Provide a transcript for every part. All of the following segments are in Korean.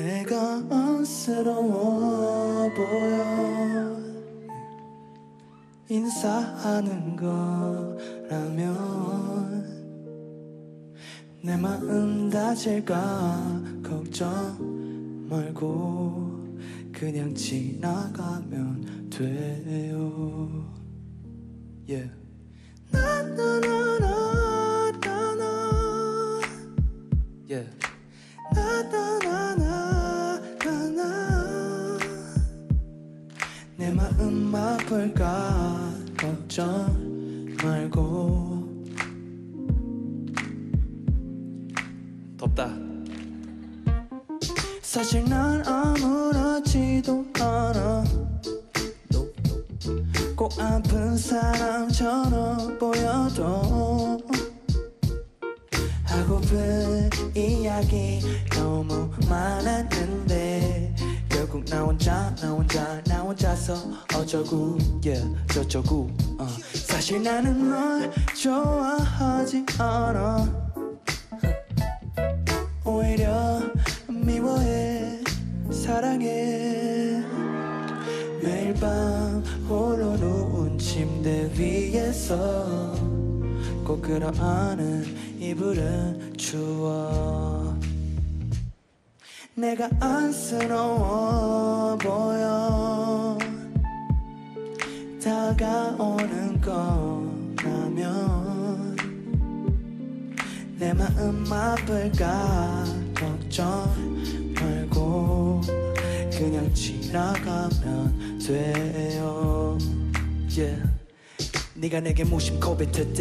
내가 안쓰러워 보여 인사하는 거라면 내 마음 다칠까 걱정 말고 그냥 지나가면 돼요 yeah. 아플까 걱정 말고. 덥다. 사실 난 아무렇지도 않아. 꼭 아픈 사람처럼 보여도 하고픈 이야기 너무 결국 나 혼자 나 혼자 나 혼자서 어쩌고 yeah, 저쩌고 어. 사실 나는 널 좋아하지 않아. 오히려 미워해 사랑해. 매일 밤 홀로 누운 침대 위에서 꼭 끌어안은 이불은 추워 내가 안쓰러워 보여. 다가오는 거라면 내 마음 아플까 걱정 말고 그냥 지나가면 돼요. Yeah. 네가 내게 무심코 뱉을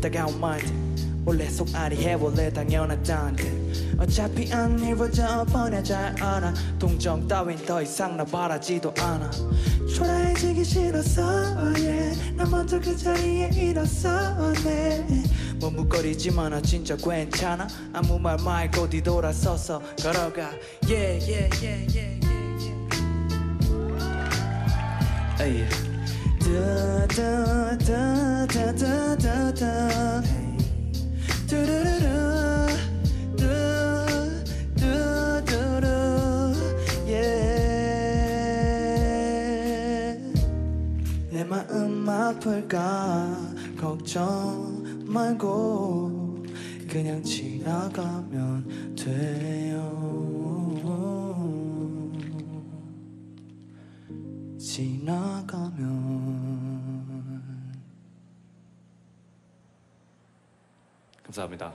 다가온 말들 원래 속앓이 해볼래 당연하단데 어차피 안 이루어져 뻔해 잘 알아. 동정 따윈 더 이상 나 바라지도 않아. 초라해지기 싫었어 yeah. 나 먼저 그 자리에 일었어 네. 머뭇거리지만 나 진짜 괜찮아. 아무 말 말고 뒤돌아서서 걸어가. Yeah yeah yeah yeah yeah yeah. 에 아플까 걱정 말고 그냥 지나가면 돼요 지나가면 감사합니다.